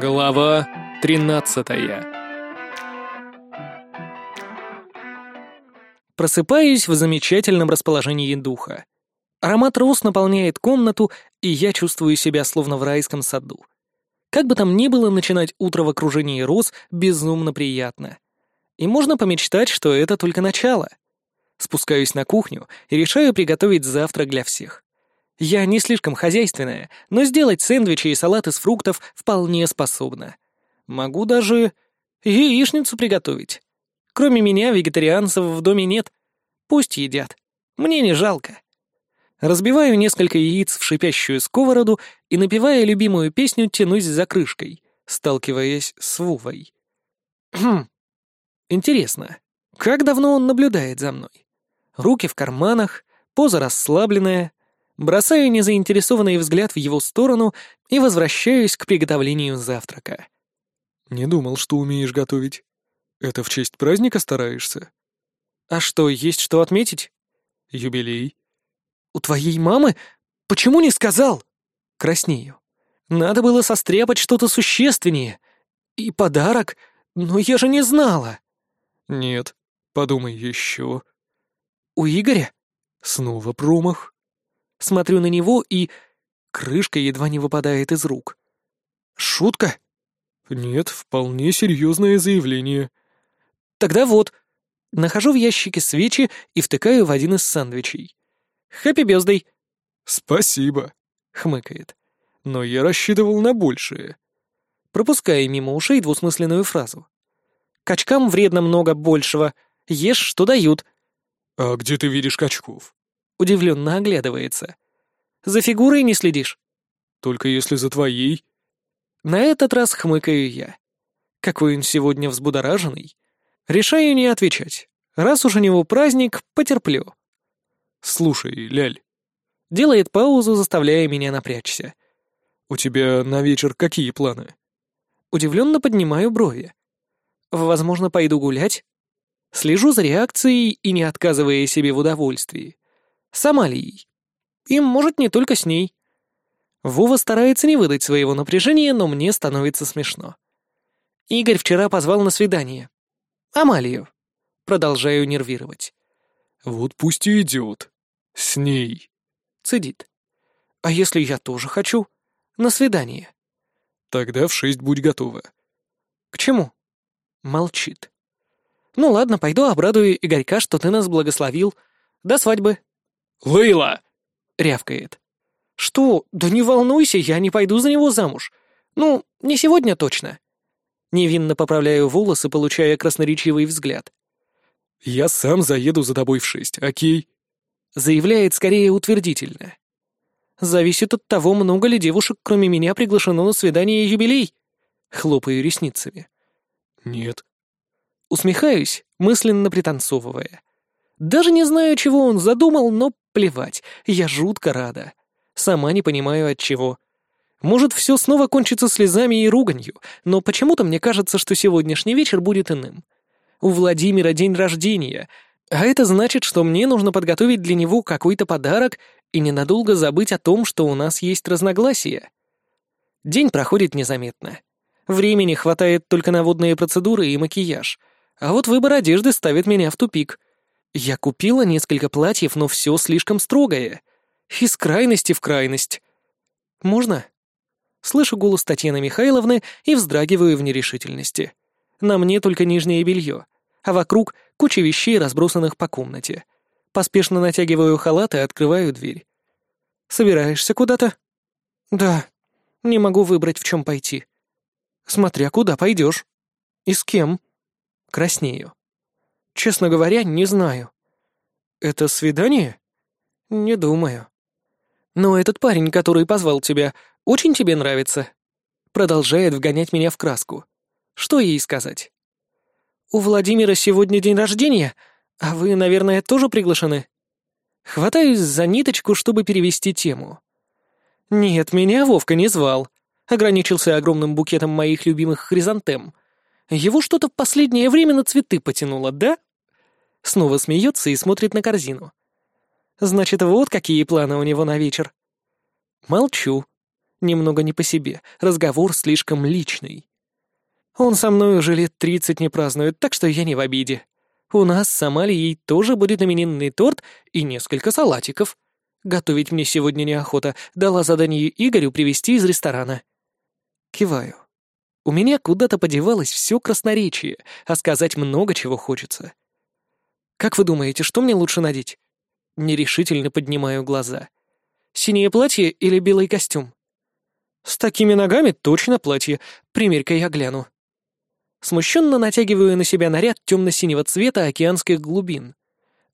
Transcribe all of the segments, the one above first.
Глава тринадцатая Просыпаюсь в замечательном расположении духа. Аромат роз наполняет комнату, и я чувствую себя словно в райском саду. Как бы там ни было, начинать утро в окружении роз безумно приятно. И можно помечтать, что это только начало. Спускаюсь на кухню и решаю приготовить завтрак для всех. Я не слишком хозяйственная, но сделать сэндвичи и салат из фруктов вполне способна. Могу даже яичницу приготовить. Кроме меня, вегетарианцев в доме нет. Пусть едят. Мне не жалко. Разбиваю несколько яиц в шипящую сковороду и, напевая любимую песню, тянусь за крышкой, сталкиваясь с Вувой. Хм. Интересно, как давно он наблюдает за мной? Руки в карманах, поза расслабленная, бросаю незаинтересованный взгляд в его сторону и возвращаюсь к приготовлению завтрака. «Не думал, что умеешь готовить. Это в честь праздника стараешься?» «А что, есть что отметить?» «Юбилей». «У твоей мамы? Почему не сказал?» Краснею. «Надо было состряпать что-то существеннее. И подарок, но я же не знала». «Нет, подумай еще». «У Игоря?» «Снова промах». Смотрю на него, и крышка едва не выпадает из рук. «Шутка?» «Нет, вполне серьезное заявление». «Тогда вот». Нахожу в ящике свечи и втыкаю в один из сэндвичей. «Хэппи бездой!» «Спасибо», — хмыкает. «Но я рассчитывал на большее». Пропуская мимо ушей двусмысленную фразу. «Качкам вредно много большего. Ешь, что дают». «А где ты видишь качков?» Удивленно оглядывается. «За фигурой не следишь?» «Только если за твоей». На этот раз хмыкаю я. Какой он сегодня взбудораженный. Решаю не отвечать. Раз уж у него праздник, потерплю. «Слушай, Ляль». Делает паузу, заставляя меня напрячься. «У тебя на вечер какие планы?» Удивленно поднимаю брови. «Возможно, пойду гулять?» Слежу за реакцией и не отказывая себе в удовольствии. С Амалией. И, может, не только с ней. Вова старается не выдать своего напряжения, но мне становится смешно. Игорь вчера позвал на свидание. Амалию. Продолжаю нервировать. «Вот пусть и идет. С ней». Цедит. «А если я тоже хочу? На свидание?» «Тогда в шесть будь готова». «К чему?» Молчит. «Ну ладно, пойду обрадую Игорька, что ты нас благословил. До свадьбы». «Лейла!» — рявкает. «Что? Да не волнуйся, я не пойду за него замуж. Ну, не сегодня точно». Невинно поправляю волосы, получая красноречивый взгляд. «Я сам заеду за тобой в шесть, окей?» Заявляет скорее утвердительно. «Зависит от того, много ли девушек, кроме меня, приглашено на свидание юбилей». Хлопаю ресницами. «Нет». Усмехаюсь, мысленно пританцовывая. Даже не знаю, чего он задумал, но плевать, я жутко рада. Сама не понимаю, от чего. Может, все снова кончится слезами и руганью, но почему-то мне кажется, что сегодняшний вечер будет иным. У Владимира день рождения, а это значит, что мне нужно подготовить для него какой-то подарок и ненадолго забыть о том, что у нас есть разногласия. День проходит незаметно. Времени хватает только на водные процедуры и макияж, а вот выбор одежды ставит меня в тупик — я купила несколько платьев, но все слишком строгое. Из крайности в крайность. Можно? Слышу голос Татьяны Михайловны и вздрагиваю в нерешительности. На мне только нижнее белье, а вокруг куча вещей, разбросанных по комнате. Поспешно натягиваю халат и открываю дверь. «Собираешься куда-то?» «Да. Не могу выбрать, в чем пойти». «Смотря куда пойдешь». «И с кем?» Краснею. Честно говоря, не знаю. Это свидание? Не думаю. Но этот парень, который позвал тебя, очень тебе нравится. Продолжает вгонять меня в краску. Что ей сказать? У Владимира сегодня день рождения, а вы, наверное, тоже приглашены? Хватаюсь за ниточку, чтобы перевести тему. Нет, меня Вовка не звал. Ограничился огромным букетом моих любимых хризантем. Его что-то в последнее время на цветы потянуло, да? Снова смеется и смотрит на корзину. Значит, вот какие планы у него на вечер. Молчу. Немного не по себе, разговор слишком личный. Он со мной уже лет тридцать не празднует, так что я не в обиде. У нас с Амалией тоже будет именинный торт и несколько салатиков. Готовить мне сегодня неохота, дала задание Игорю привезти из ресторана. Киваю. У меня куда-то подевалось все красноречие, а сказать много чего хочется. Как вы думаете, что мне лучше надеть? Нерешительно поднимаю глаза. Синее платье или белый костюм? С такими ногами точно платье. Примерь-ка я гляну. Смущенно натягиваю на себя наряд темно-синего цвета океанских глубин.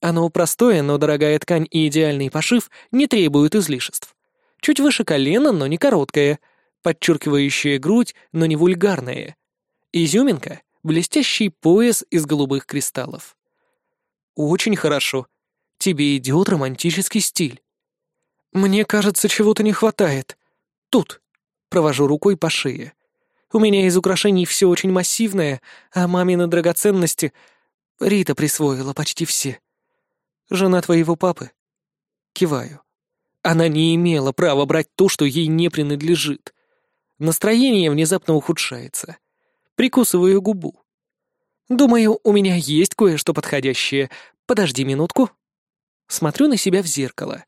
Оно простое, но дорогая ткань и идеальный пошив не требуют излишеств. Чуть выше колена, но не короткое, подчеркивающая грудь, но не вульгарная. Изюминка — блестящий пояс из голубых кристаллов. Очень хорошо. Тебе идет романтический стиль. Мне кажется, чего-то не хватает. Тут. Провожу рукой по шее. У меня из украшений все очень массивное, а мамины драгоценности Рита присвоила почти все. Жена твоего папы? Киваю. Она не имела права брать то, что ей не принадлежит. Настроение внезапно ухудшается. Прикусываю губу. Думаю, у меня есть кое-что подходящее. Подожди минутку. Смотрю на себя в зеркало.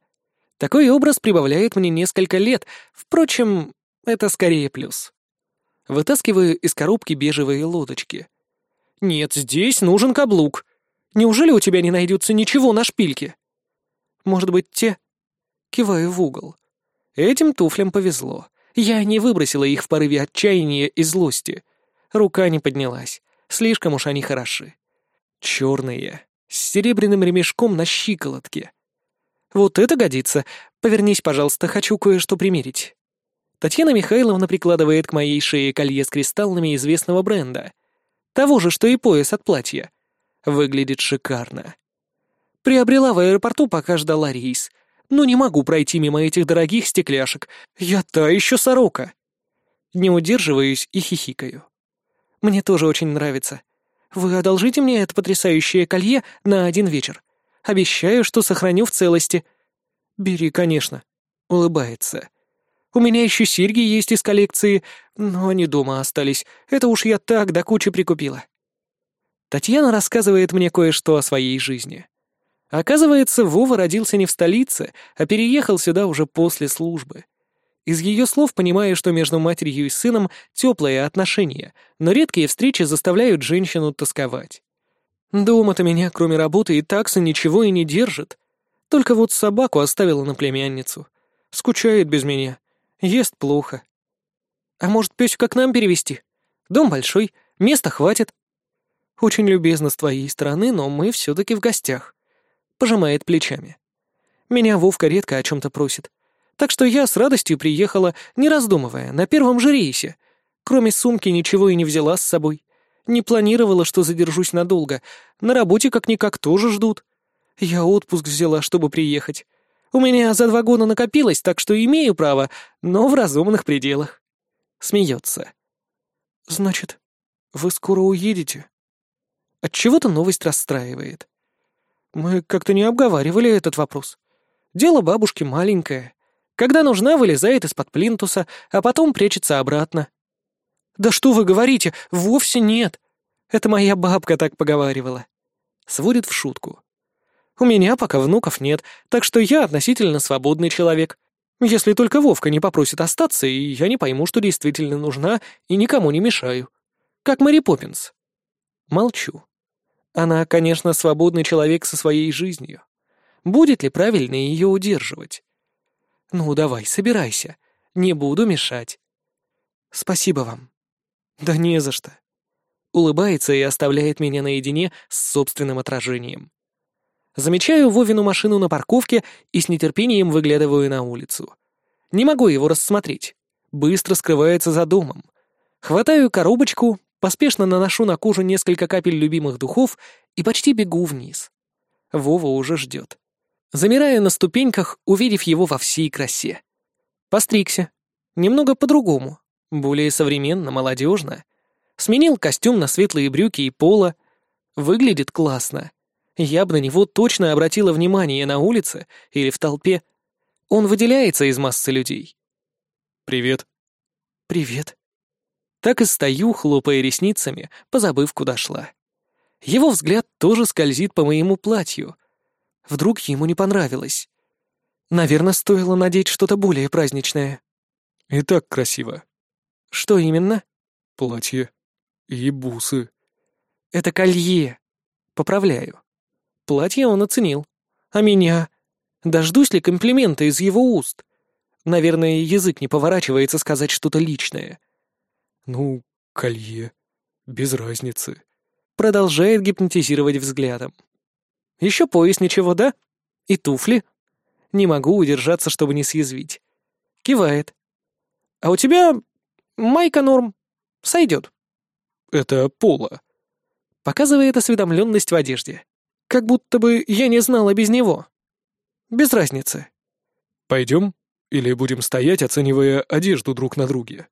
Такой образ прибавляет мне несколько лет. Впрочем, это скорее плюс. Вытаскиваю из коробки бежевые лодочки. «Нет, здесь нужен каблук. Неужели у тебя не найдется ничего на шпильке?» «Может быть, те?» Киваю в угол. Этим туфлям повезло. Я не выбросила их в порыве отчаяния и злости. Рука не поднялась. Слишком уж они хороши. Черные, с серебряным ремешком на щиколотке. Вот это годится. Повернись, пожалуйста, хочу кое-что примерить. Татьяна Михайловна прикладывает к моей шее колье с кристаллами известного бренда. Того же, что и пояс от платья. Выглядит шикарно. Приобрела в аэропорту, пока ждала рейс. Но не могу пройти мимо этих дорогих стекляшек. Я та еще сорока. Не удерживаюсь и хихикаю. Мне тоже очень нравится. Вы одолжите мне это потрясающее колье на один вечер. Обещаю, что сохраню в целости. Бери, конечно. Улыбается. У меня еще серьги есть из коллекции, но они дома остались. Это уж я так до кучи прикупила. Татьяна рассказывает мне кое-что о своей жизни. Оказывается, Вова родился не в столице, а переехал сюда уже после службы. Из ее слов понимаю, что между матерью и сыном теплые отношения, но редкие встречи заставляют женщину тосковать. Дома-то меня, кроме работы и такса, ничего и не держит. Только вот собаку оставила на племянницу. Скучает без меня. Ест плохо. А может, пёсика к нам перевести? Дом большой, места хватит. Очень любезно с твоей стороны, но мы все таки в гостях. Пожимает плечами. Меня Вовка редко о чем то просит. Так что я с радостью приехала, не раздумывая, на первом же рейсе. Кроме сумки ничего и не взяла с собой. Не планировала, что задержусь надолго. На работе как-никак тоже ждут. Я отпуск взяла, чтобы приехать. У меня за два года накопилось, так что имею право, но в разумных пределах. Смеется. Значит, вы скоро уедете? Отчего-то новость расстраивает. Мы как-то не обговаривали этот вопрос. Дело бабушки маленькое. Когда нужна, вылезает из-под плинтуса, а потом прячется обратно. Да что вы говорите, вовсе нет. Это моя бабка так поговаривала. Сводит в шутку. У меня пока внуков нет, так что я относительно свободный человек. Если только Вовка не попросит остаться, и я не пойму, что действительно нужна, и никому не мешаю. Как Мэри Поппинс. Молчу. Она, конечно, свободный человек со своей жизнью. Будет ли правильно ее удерживать? Ну, давай, собирайся. Не буду мешать. Спасибо вам. Да не за что. Улыбается и оставляет меня наедине с собственным отражением. Замечаю Вовину машину на парковке и с нетерпением выглядываю на улицу. Не могу его рассмотреть. Быстро скрывается за домом. Хватаю коробочку, поспешно наношу на кожу несколько капель любимых духов и почти бегу вниз. Вова уже ждет. Замираю на ступеньках, увидев его во всей красе. Постригся. Немного по-другому. Более современно, молодежно. Сменил костюм на светлые брюки и поло. Выглядит классно. Я бы на него точно обратила внимание на улице или в толпе. Он выделяется из массы людей. «Привет». «Привет». Так и стою, хлопая ресницами, позабыв, куда шла. Его взгляд тоже скользит по моему платью. Вдруг ему не понравилось. Наверное, стоило надеть что-то более праздничное. «И так красиво». «Что именно?» «Платье. И бусы». «Это колье». Поправляю. Платье он оценил. А меня? Дождусь ли комплимента из его уст? Наверное, язык не поворачивается сказать что-то личное. «Ну, колье. Без разницы». Продолжает гипнотизировать взглядом. Еще пояс ничего, да? И туфли? Не могу удержаться, чтобы не съязвить. Кивает. А у тебя майка норм. Сойдет. Это поло. Показывает осведомленность в одежде. Как будто бы я не знала без него. Без разницы. Пойдем? Или будем стоять, оценивая одежду друг на друге?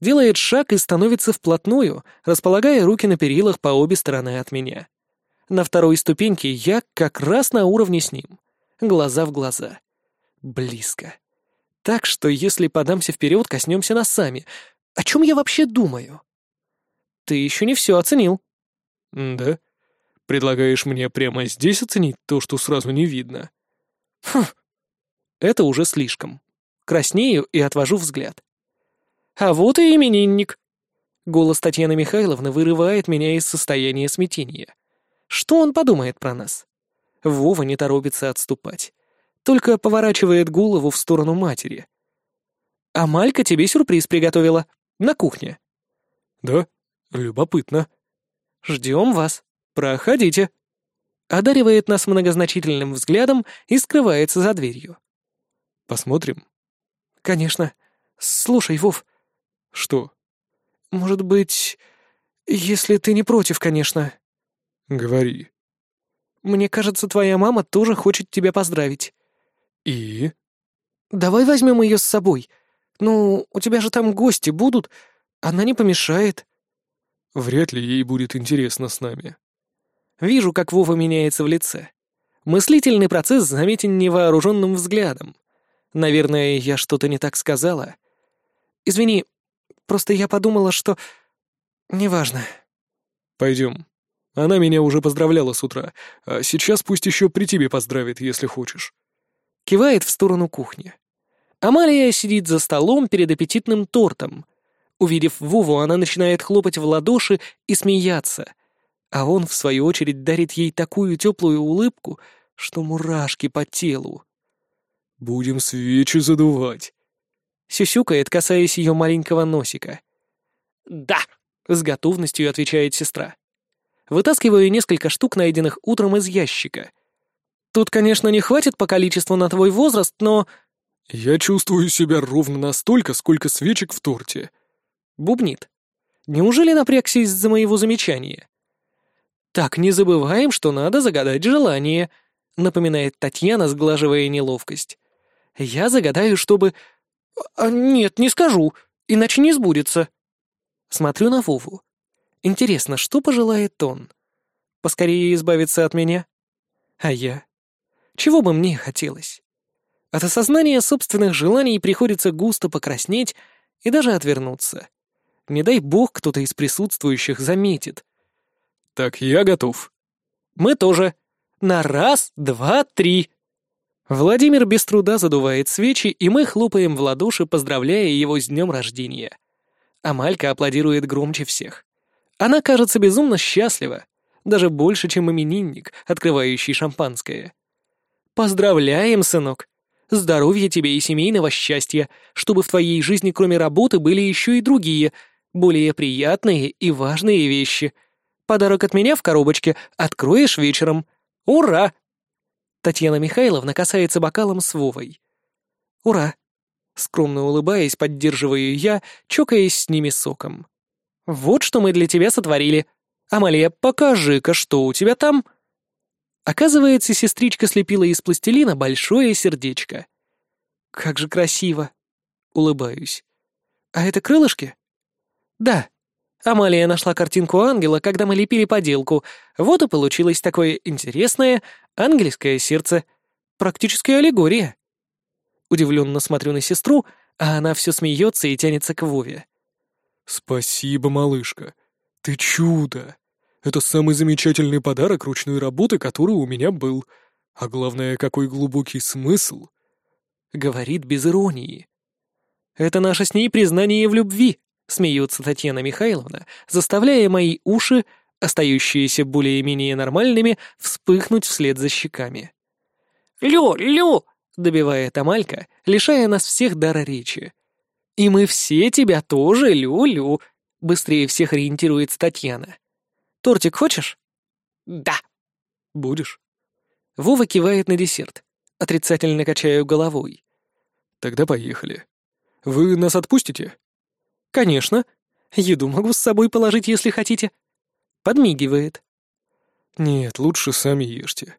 Делает шаг и становится вплотную, располагая руки на перилах по обе стороны от меня. На второй ступеньке я как раз на уровне с ним. Глаза в глаза. Близко. Так что если подамся вперед, коснемся нас сами. О чем я вообще думаю? Ты еще не все оценил. Да? Предлагаешь мне прямо здесь оценить то, что сразу не видно? Хм. Это уже слишком. Краснею и отвожу взгляд. А вот и именинник. Голос Татьяны Михайловны вырывает меня из состояния смятения. Что он подумает про нас? Вова не торопится отступать. Только поворачивает голову в сторону матери. «А Малька тебе сюрприз приготовила. На кухне». «Да? Любопытно». «Ждем вас. Проходите». Одаривает нас многозначительным взглядом и скрывается за дверью. «Посмотрим?» «Конечно. Слушай, Вов, «Что?» «Может быть, если ты не против, конечно». «Говори». «Мне кажется, твоя мама тоже хочет тебя поздравить». «И?» «Давай возьмем ее с собой. Ну, у тебя же там гости будут. Она не помешает». «Вряд ли ей будет интересно с нами». Вижу, как Вова меняется в лице. Мыслительный процесс заметен невооруженным взглядом. Наверное, я что-то не так сказала. Извини, Просто я подумала, что... Неважно. Пойдем. Она меня уже поздравляла с утра, а сейчас пусть еще при тебе поздравит, если хочешь. Кивает в сторону кухни. Амалия сидит за столом перед аппетитным тортом. Увидев Вову, она начинает хлопать в ладоши и смеяться. А он, в свою очередь, дарит ей такую теплую улыбку, что мурашки по телу. «Будем свечи задувать», Сюсюкает, касаясь ее маленького носика. «Да!» — с готовностью отвечает сестра. Вытаскиваю несколько штук, найденных утром из ящика. Тут, конечно, не хватит по количеству на твой возраст, но... «Я чувствую себя ровно настолько, сколько свечек в торте». Бубнит. Неужели напрягся из-за моего замечания? «Так, не забываем, что надо загадать желание», — напоминает Татьяна, сглаживая неловкость. «Я загадаю, чтобы «А нет, не скажу, иначе не сбудется». Смотрю на Вову. Интересно, что пожелает он? Поскорее избавиться от меня? А я? Чего бы мне хотелось? От осознания собственных желаний приходится густо покраснеть и даже отвернуться. Не дай бог кто-то из присутствующих заметит. «Так я готов». «Мы тоже. На раз, два, три». Владимир без труда задувает свечи, и мы хлопаем в ладоши, поздравляя его с днем рождения. Амалька аплодирует громче всех. Она кажется безумно счастлива, даже больше, чем именинник, открывающий шампанское. «Поздравляем, сынок! Здоровья тебе и семейного счастья, чтобы в твоей жизни кроме работы были еще и другие, более приятные и важные вещи. Подарок от меня в коробочке откроешь вечером. Ура!» Татьяна Михайловна касается бокалом с Вовой. «Ура!» Скромно улыбаясь, поддерживаю я, чокаясь с ними соком. «Вот что мы для тебя сотворили. Амалия, покажи-ка, что у тебя там?» Оказывается, сестричка слепила из пластилина большое сердечко. «Как же красиво!» Улыбаюсь. «А это крылышки?» «Да», Амалия нашла картинку ангела, когда мы лепили поделку. Вот и получилось такое интересное ангельское сердце. Практически аллегория. Удивленно смотрю на сестру, а она все смеется и тянется к Вове. «Спасибо, малышка. Ты чудо. Это самый замечательный подарок ручной работы, который у меня был. А главное, какой глубокий смысл!» Говорит без иронии. «Это наше с ней признание в любви», — смеется Татьяна Михайловна, заставляя мои уши, остающиеся более-менее нормальными, вспыхнуть вслед за щеками. «Лю, Лю!» — добивает Амалька, лишая нас всех дара речи. «И мы все тебя тоже, Лю-Лю!» — быстрее всех ориентируется Татьяна. «Тортик хочешь?» «Да». «Будешь?» Вова кивает на десерт. Отрицательно качаю головой. «Тогда поехали. Вы нас отпустите?» «Конечно. Еду могу с собой положить, если хотите». Подмигивает. «Нет, лучше сами ешьте.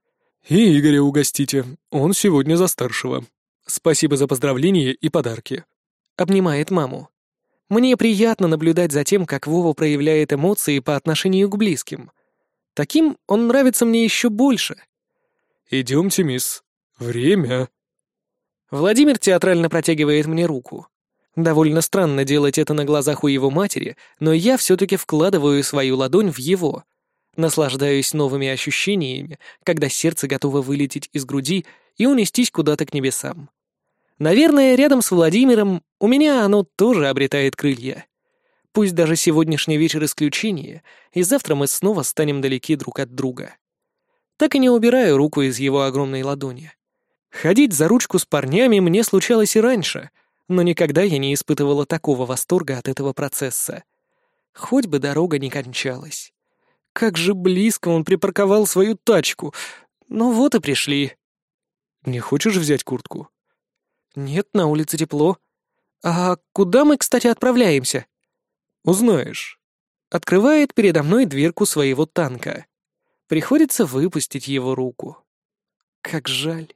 И Игоря угостите, он сегодня за старшего. Спасибо за поздравления и подарки». Обнимает маму. Мне приятно наблюдать за тем, как Вова проявляет эмоции по отношению к близким. Таким он нравится мне еще больше. «Идемте, мисс. Время». Владимир театрально протягивает мне руку. Довольно странно делать это на глазах у его матери, но я все-таки вкладываю свою ладонь в его — Наслаждаюсь новыми ощущениями, когда сердце готово вылететь из груди и унестись куда-то к небесам. Наверное, рядом с Владимиром у меня оно тоже обретает крылья. Пусть даже сегодняшний вечер исключение, и завтра мы снова станем далеки друг от друга. Так и не убираю руку из его огромной ладони. Ходить за ручку с парнями мне случалось и раньше, но никогда я не испытывала такого восторга от этого процесса. Хоть бы дорога не кончалась. Как же близко он припарковал свою тачку. Ну вот и пришли. Не хочешь взять куртку? Нет, на улице тепло. А куда мы, кстати, отправляемся? Узнаешь. Открывает передо мной дверку своего танка. Приходится выпустить его руку. Как жаль.